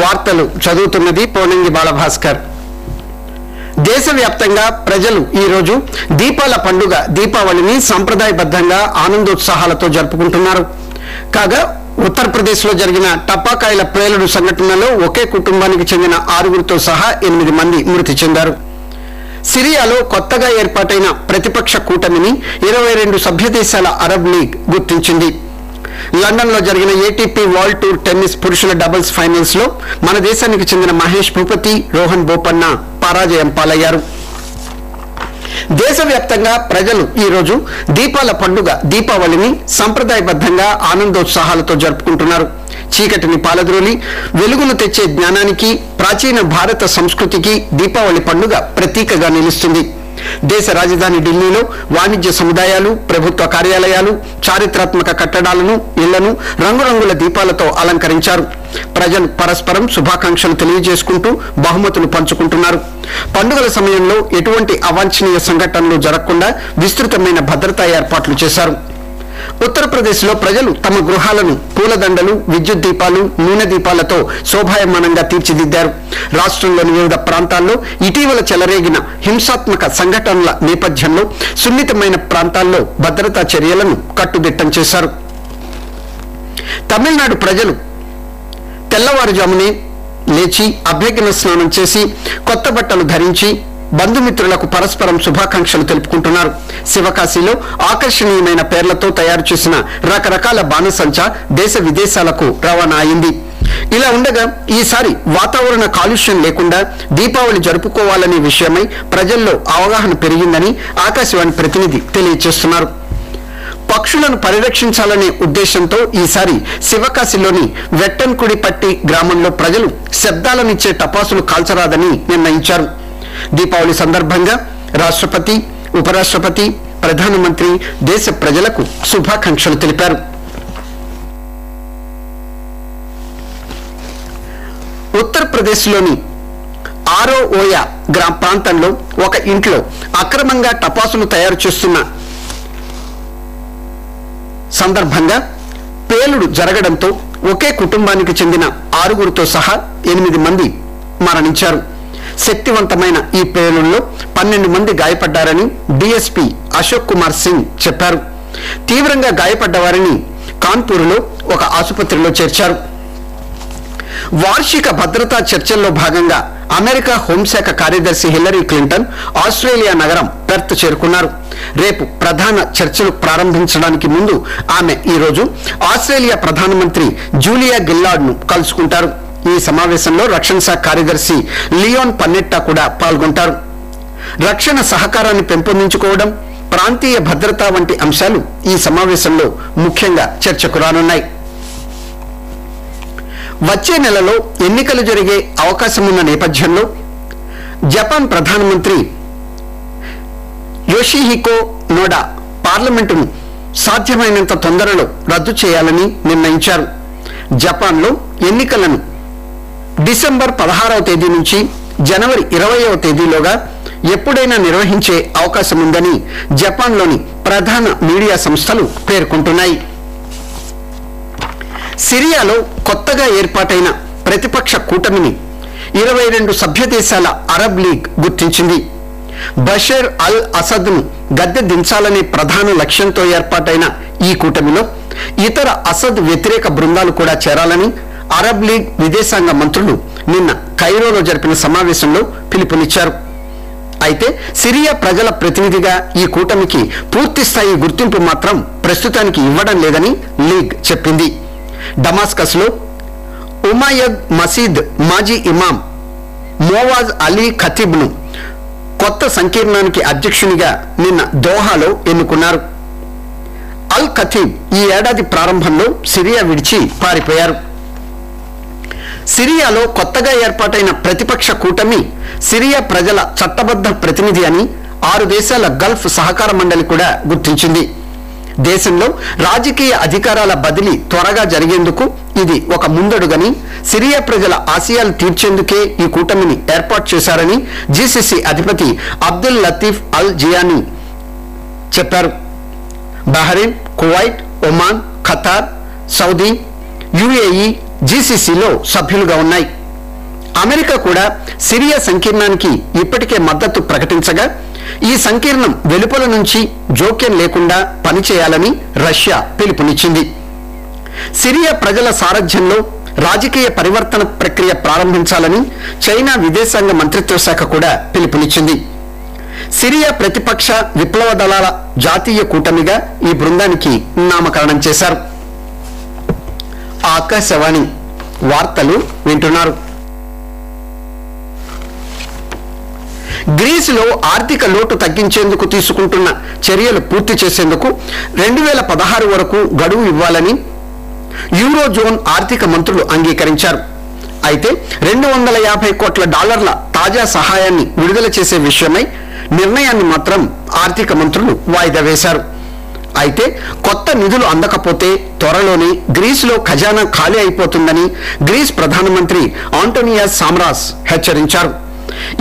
వార్తలు చదువుతున్నది పోనంగి బాలభాస్కర్. దేశవ్యాప్తంగా ప్రజలు ఈ రోజు దీపాల పండుగ దీపావళిని సంప్రదాయబద్ధంగా ఆనందోత్సాహాలతో జరుపుకుంటున్నారు. కాగా ఉత్తరప్రదేశ్లో జరిగిన టపాకాయల ప్రేలుడు సంఘటనలో ఒకే కుటుంబానికి చెందిన ఆరుగురితో సహా ఎనిమిది మంది మృతి చెందారు. సిరియాలో కొత్తగా ఏర్పాటైన ప్రతిపక్ష కూటమిని ఇరవై రెండు సభ్య దేశాల అరబ్ లీగ్ గుర్తించింది. లండన్లో జరిగిన ఏటీపీ వరల్డ్ టూర్ టెన్నిస్ పురుషుల డబుల్స్ ఫైనల్స్లో మన దేశానికి చెందిన మహేష్ భూపతి రోహన్ బోపన్న పరాజయం పాలయ్యారు. దేశవ్యాప్తంగా ప్రజలు ఈ రోజు దీపాల పండుగ దీపావళిని సంప్రదాయబద్ధంగా ఆనందోత్సాహాలతో జరుపుకుంటున్నారు. చీకటిని పాలద్రోలి వెలుగును తెచ్చే జ్ఞానానికి ప్రాచీన భారత సంస్కృతికి దీపావళి పండుగ ప్రతీకగా నిలుస్తుంది. దేశ రాజధాని ఢిల్లీలో వాణిజ్య సముదాయాలు ప్రభుత్వ కార్యాలయాలు చారిత్రాత్మక కట్టడాలను ఇళ్ళను రంగురంగుల దీపాలతో అలంకరించారు. ప్రజలు పరస్పరం శుభాకాంక్షలు తెలియజేసుకుంటూ బహుమతులు పంచుకుంటున్నారు. పండుగల సమయంలో ఎటువంటి అవాంఛనీయ సంఘటనలు జరగకుండా విస్తృతమైన భద్రతా ఏర్పాట్లు చేశారు. ఉత్తరప్రదేశ్లో ప్రజలు తమ గృహాలను పూలదండలు విద్యుత్ దీపాలు నూనె దీపాలతో శోభాయమానంగా తీర్చిదిద్దారు. రాష్ట్రంలోని వివిధ ప్రాంతాల్లో ఇటీవల చెలరేగిన హింసాత్మక సంఘటనల నేపథ్యంలో సున్నితమైన ప్రాంతాల్లో భద్రతా చర్యలను కట్టుదిట్టం చేశారు. తమిళనాడు ప్రజలు తెల్లవారుజామునే లేచి అభ్యర్థన స్నానం చేసి కొత్త బట్టలు ధరించి బంధుమిత్రులకు పరస్పరం శుభాకాంక్షలు తెలుపుకుంటున్నారు. శివకాశిలో ఆకర్షణీయమైన పేర్లతో తయారు చేసిన రకరకాల బాణసంచ దేశ విదేశాలకు రవాణా అయింది. ఇలా ఉండగా ఈసారి వాతావరణ కాలుష్యం లేకుండా దీపావళి జరుపుకోవాలనే విషయమై ప్రజల్లో అవగాహన పెరిగిందని ఆకాశవాణి ప్రతినిధి తెలియజేస్తున్నారు. పక్షులను పరిరక్షించాలనే ఉద్దేశంతో ఈసారి శివకాశిలోని వెట్టన్కుడిపట్టి గ్రామంలో ప్రజలు శబ్దాలనిచ్చే టపాసులు కాల్చరాదని నిర్ణయించారు. దీపావళి సందర్భంగా రాష్ట్రపతి ఉపరాష్ట్రపతి ప్రధానమంత్రి దేశ ప్రజలకు శుభాకాంక్షలు తెలిపారు. ఉత్తరప్రదేశ్లోని ఆరో ఓయ గ్రామ ప్రాంతంలో ఒక ఇంట్లో అక్రమంగా టపాసులు తయారు చేస్తున్న సందర్భంగా పేలుడు జరగడంతో ఒకే కుటుంబానికి చెందిన ఆరుగురితో సహా ఎనిమిది మంది మరణించారు. శక్తివంతమైన ఈ పేలుల్లో పన్నెండు మంది గాయపడ్డారని డిఎస్పీ అశోక్ కుమార్ సింగ్ చెప్పారు. తీవ్రంగా గాయపడ్డ వారిని కాన్పూర్లో ఒక ఆసుపత్రిలో చేర్చారు. వార్షిక భద్రతా చర్చల్లో భాగంగా అమెరికా హోంశాఖ కార్యదర్శి హిల్లరీ క్లింటన్ ఆస్ట్రేలియా నగరం పెర్త్ చేరుకున్నారు. రేపు ప్రధాన చర్చలు ప్రారంభించడానికి ముందు ఆమె ఈ రోజు ఆస్ట్రేలియా ప్రధానమంత్రి జూలియా గిల్లాడ్ను కలుసుకుంటారు. ఈ సమావేశంలో రక్షణ శాఖ కార్యదర్శి లియోన్ పన్నెట్టా కూడా పాల్గొంటారు. రక్షణ సహకారాన్ని పెంపొందించుకోవడం ప్రాంతీయ భద్రత వంటి అంశాలు ఈ సమావేశంలో ముఖ్యంగా చర్చకు రానున్నాయి. వచ్చే నెలలో ఎన్నికలు జరిగే అవకాశం ఉన్న నేపథ్యంలో జపాన్ ప్రధానమంత్రి యోషిహికో నోడా పార్లమెంటును సాధ్యమైనంత తొందరలో రద్దు చేయాలని నిర్ణయించారు. జపాన్లో ఎన్నికలను డిసెంబర్ పదహారవ తేదీ నుంచి జనవరి ఇరవయవ తేదీలోగా ఎప్పుడైనా నిర్వహించే అవకాశం ఉందని జపాన్లోని ప్రధాన మీడియా సంస్థలు పేర్కొంటున్నాయి. సిరియాలో కొత్తగా ఏర్పాటైన ప్రతిపక్ష కూటమిని ఇరవై రెండు సభ్య దేశాల అరబ్ లీగ్ గుర్తించింది. బషీర్ అల్ అసద్ను గద్దె దించాలనే ప్రధాన లక్ష్యంతో ఏర్పాటైన ఈ కూటమిలో ఇతర అసద్ వ్యతిరేక బృందాలు కూడా చేరాలని అరబ్ లీగ్ విదేశాంగ మంత్రులు నిన్న కైరోలో జరిపిన సమావేశంలో పిలుపునిచ్చారు. అయితే సిరియా ప్రజల ప్రతినిధిగా ఈ కూటమికి పూర్తి స్థాయి గుర్తింపు మాత్రం ప్రస్తుతానికి ఇవ్వడం లేదని లీగ్ చెప్పింది. డమాస్కస్లో ఉమాయద్ మసీద్ మాజీ ఇమాం మోవాజ్ అలీ ఖతీబ్ను కొత్త సంకీర్ణానికి అధ్యక్షునిగా నిన్న దోహాలో ఎన్నుకున్నారు. అల్ ఖతీబ్ ఈ ఏడాది ప్రారంభంలో సిరియా విడిచి పారిపోయారు. సిరియాలో కొత్తగా ఏర్పాటైన ప్రతిపక్ష కూటమి సిరియా ప్రజల చట్టబద్ధ ప్రతినిధి అని ఆరు దేశాల గల్ఫ్ సహకార మండలి కూడా గుర్తించింది. దేశంలో రాజకీయ అధికారాల బదిలీ త్వరగా జరిగేందుకు ఇది ఒక ముందడుగని సిరియా ప్రజల ఆశయాలు తీర్చేందుకే ఈ కూటమిని ఏర్పాటు చేశారని జీసీసీ అధిపతి అబ్దుల్ లతీఫ్ అల్ జియానీ చెప్పారు. Bahrain Kuwait Oman Qatar Saudi UAE జీసీసీలో సభ్యులుగా ఉన్నాయి. అమెరికా కూడా సిరియా సంకీర్ణానికి ఇప్పటికే మద్దతు ప్రకటించగా ఈ సంకీర్ణం వెలుపల నుంచి జోక్యం లేకుండా పనిచేయాలని రష్యా పిలుపునిచ్చింది. సిరియా ప్రజల సారథ్యంలో రాజకీయ పరివర్తన ప్రక్రియ ప్రారంభించాలని చైనా విదేశాంగ మంత్రిత్వ శాఖ కూడా పిలుపునిచ్చింది. సిరియా ప్రతిపక్ష విప్లవ దళాల జాతీయ కూటమిగా ఈ బృందానికి నామకరణం చేశారు. ఆకాశవాణి వార్తలు వింటున్నారు. గ్రీసులో ఆర్థిక లోటు తగ్గించేందుకు తీసుకుంటున్న చర్యలు పూర్తి చేసేందుకు రెండు వేల పదహారు వరకు గడువు ఇవ్వాలని యూరో జోన్ ఆర్థిక మంత్రులు అంగీకరించారు. అయితే రెండు వందల యాభై కోట్ల డాలర్ల తాజా సహాయాన్ని విడుదల చేసే విషయమై నిర్ణయాన్ని మాత్రం ఆర్థిక మంత్రులు వాయిదా వేశారు. అయితే కొత్త నిధులు అందకపోతే త్వరలోనే గ్రీసులో ఖజానా ఖాళీ అయిపోతుందని గ్రీస్ ప్రధానమంత్రి ఆంటోనియా సామ్రాస్ హెచ్చరించారు.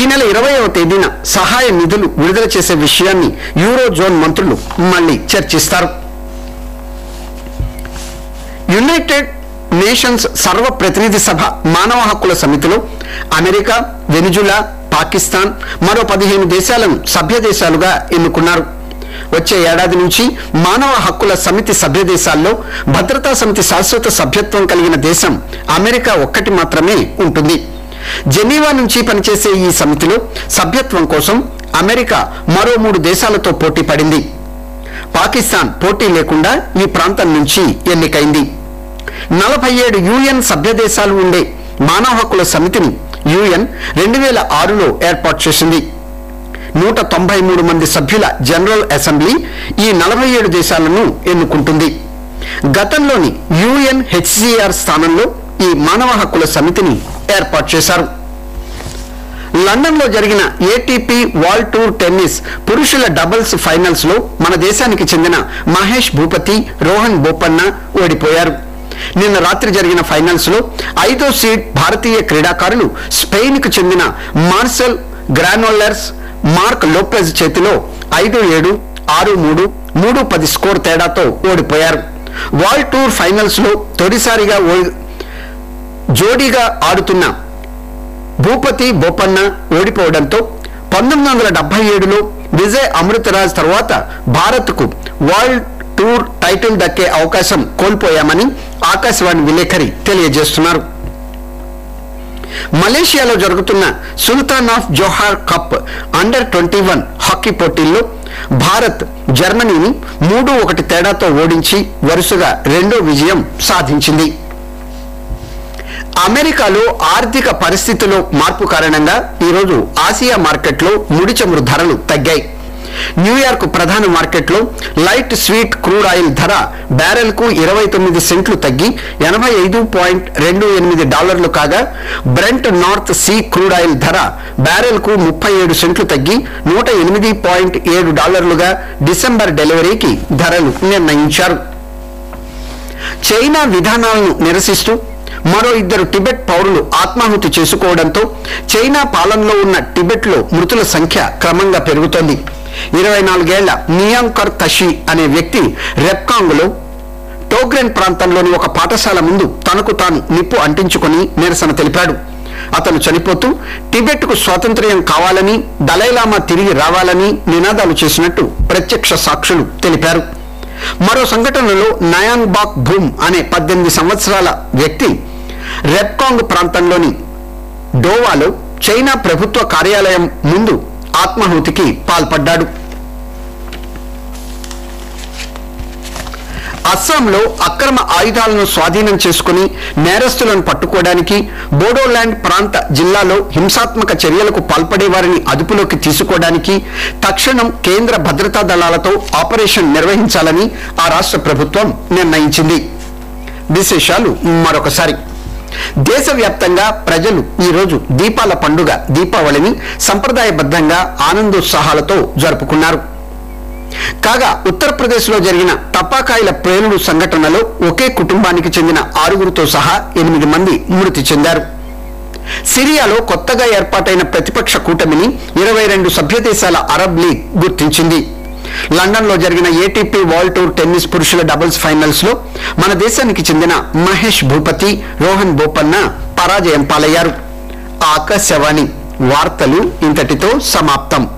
ఈ నెల ఇరవైవ తేదీన సహాయ నిధులు విడుదల చేసే విషయాన్ని యూరో జోన్ మంత్రులు మళ్ళీ చర్చిస్తారు. యునైటెడ్ నేషన్స్ సర్వ ప్రతినిధి సభ మానవ హక్కుల సమితిలో అమెరికా వెనిజులా పాకిస్తాన్ మరో పదిహేను దేశాలను సభ్య దేశాలుగా ఎన్నుకున్నారు. వచ్చే ఏడాది నుంచి మానవ హక్కుల సమితి సభ్య దేశాల్లో భద్రతా సమితి శాశ్వత సభ్యత్వం కలిగిన దేశం అమెరికా ఒక్కటి మాత్రమే ఉంటుంది. జెనీవా నుంచి పనిచేసే ఈ సమితిలో సభ్యత్వం కోసం అమెరికా మరో మూడు దేశాలతో పోటీ పడింది. పాకిస్తాన్ పోటీ లేకుండా ఈ ప్రాంతం నుంచి ఎన్నికైంది. నలభై ఏడు యుఎన్ సభ్య దేశాలు ఉండే మానవ హక్కుల సమితిని యుఎన్ రెండు వేల ఆరులో ఏర్పాటు చేసింది. నూట తొంభై మూడు మంది సభ్యుల జనరల్ అసెంబ్లీ ఈ నలభై ఏడు దేశాలను ఎన్నుకుంటుంది. గతంలోని యుఎన్ హెచ్సిఆర్ స్థానంలో ఈ మానవ హక్కుల సమితిని ఏర్పాటు చేశారు. లండన్లో జరిగిన ఏటీపీ వాల్ టూర్ టెన్నిస్ పురుషుల డబుల్స్ ఫైనల్స్లో మన దేశానికి చెందిన మహేష్ భూపతి రోహన్ బోపన్న ఓడిపోయారు. నిన్న రాత్రి జరిగిన ఫైనల్స్లో ఐదో సీడ్ భారతీయ క్రీడాకారులు స్పెయిన్కు చెందిన మార్సెల్ గ్రానోలర్స్ మార్క్ లోపెజ్ చేతిలో ఐదు ఏడు ఆరు మూడు మూడు పది స్కోర్ తేడాతో ఓడిపోయారు. వరల్డ్ టూర్ ఫైనల్స్లో తొలిసారిగా ఓ- జోడీగా ఆడుతున్న భూపతి బోపన్న ఓడిపోవడంతో పంతొమ్మిది వందల డెబ్బై ఏడులో విజయ్ అమృతరాజ్ తర్వాత భారత్కు వరల్డ్ టూర్ టైటిల్ దక్కే అవకాశం కోల్పోయామని ఆకాశవాణి విలేకరి తెలియజేస్తున్నారు. మలేషియాలో జరుగుతున్న Sultan of Johor cup under twenty one hockey పోటీల్లో భారత్ జర్మనీని మూడు ఒకటి తేడాతో ఓడించి వరుసగా రెండో విజయం సాధించింది. అమెరికాలో ఆర్థిక పరిస్థితిలో మార్పు కారణంగా ఈరోజు ఆసియా మార్కెట్లో ముడి చమురు ధరలు తగ్గాయి. న్యూయార్క్ ప్రధాన మార్కెట్లో లైట్ స్వీట్ క్రూడ్ ఆయిల్ ధర బ్యారెల్కు ఇరవై తొమ్మిది సెంట్లు తగ్గి ఎనభై ఐదు పాయింట్ రెండు ఎనిమిది డాలర్లు కాగా Brent North Sea crude oil ధర బ్యారెల్కు ముప్పై ఏడు సెంట్లు తగ్గి నూట ఎనిమిది పాయింట్ ఏడు డాలర్లుగా డిసెంబర్ డెలివరీకి ధరలు నిర్ణయించారు. చైనా విధానాలను నిరసిస్తూ మరో ఇద్దరు టిబెట్ పౌరులు ఆత్మాహుతి చేసుకోవడంతో చైనా పాలనలో ఉన్న టిబెట్లో మృతుల సంఖ్య క్రమంగా పెరుగుతోంది. ఇరవై నాలుగేళ్ళ నియాంకర్ తషి అనే వ్యక్తి రెప్కాంగ్లో టోగ్రెన్ ప్రాంతంలోని ఒక పాఠశాల ముందు తనకు తాను నిప్పు అంటించుకొని నిరసన తెలిపాడు. అతను చనిపోతూ టిబెట్కు స్వాతంత్ర్యం కావాలని దలైలామా తిరిగి రావాలని నినాదాలు చేసినట్టు ప్రత్యక్ష సాక్షులు తెలిపారు. మరో సంఘటనలో నయాన్ బాక్ భూమ్ అనే పద్దెనిమిది సంవత్సరాల వ్యక్తి రెప్కాంగ్ ప్రాంతంలోని డోవాలో చైనా ప్రభుత్వ కార్యాలయం ముందు ఆత్మాహుతికి పాల్పడ్డాడు. అస్సాంలో అక్రమ ఆయుధాలను స్వాధీనం చేసుకుని నేరస్తులను పట్టుకోవడానికి బోడోల్యాండ్ ప్రాంత జిల్లాలో హింసాత్మక చర్యలకు పాల్పడేవారిని అదుపులోకి తీసుకోవడానికి తక్షణం కేంద్ర భద్రతా దళాలతో ఆపరేషన్ నిర్వహించాలని ఆ రాష్ట్ర ప్రభుత్వం నిర్ణయించింది. విశేషాలు మరొకసారి. దేశవ్యాప్తంగా ప్రజలు ఈరోజు దీపాల పండుగ దీపావళిని సంప్రదాయబద్ధంగా ఆనందోత్సాహాలతో జరుపుకున్నారు. కాగా ఉత్తరప్రదేశ్లో జరిగిన తపాకాయల పేలుడు సంఘటనలో ఒకే కుటుంబానికి చెందిన ఆరుగురితో సహా ఎనిమిది మంది మృతి చెందారు. సిరియాలో కొత్తగా ఏర్పాటైన ప్రతిపక్ష కూటమిని ఇరవై రెండు సభ్య దేశాల అరబ్ లీగ్ గుర్తించింది. లండన్లో జరిగిన ఏటీపీ వరల్డ్ టూర్ టెన్నిస్ పురుషుల డబుల్స్ ఫైనల్స్లో మన దేశానికి చెందిన మహేష్ భూపతి రోహన్ బోపన్న పరాజయం పాలయ్యారు. ఆకాశవాణి వార్తలు ఇంతటితో సమాప్తం.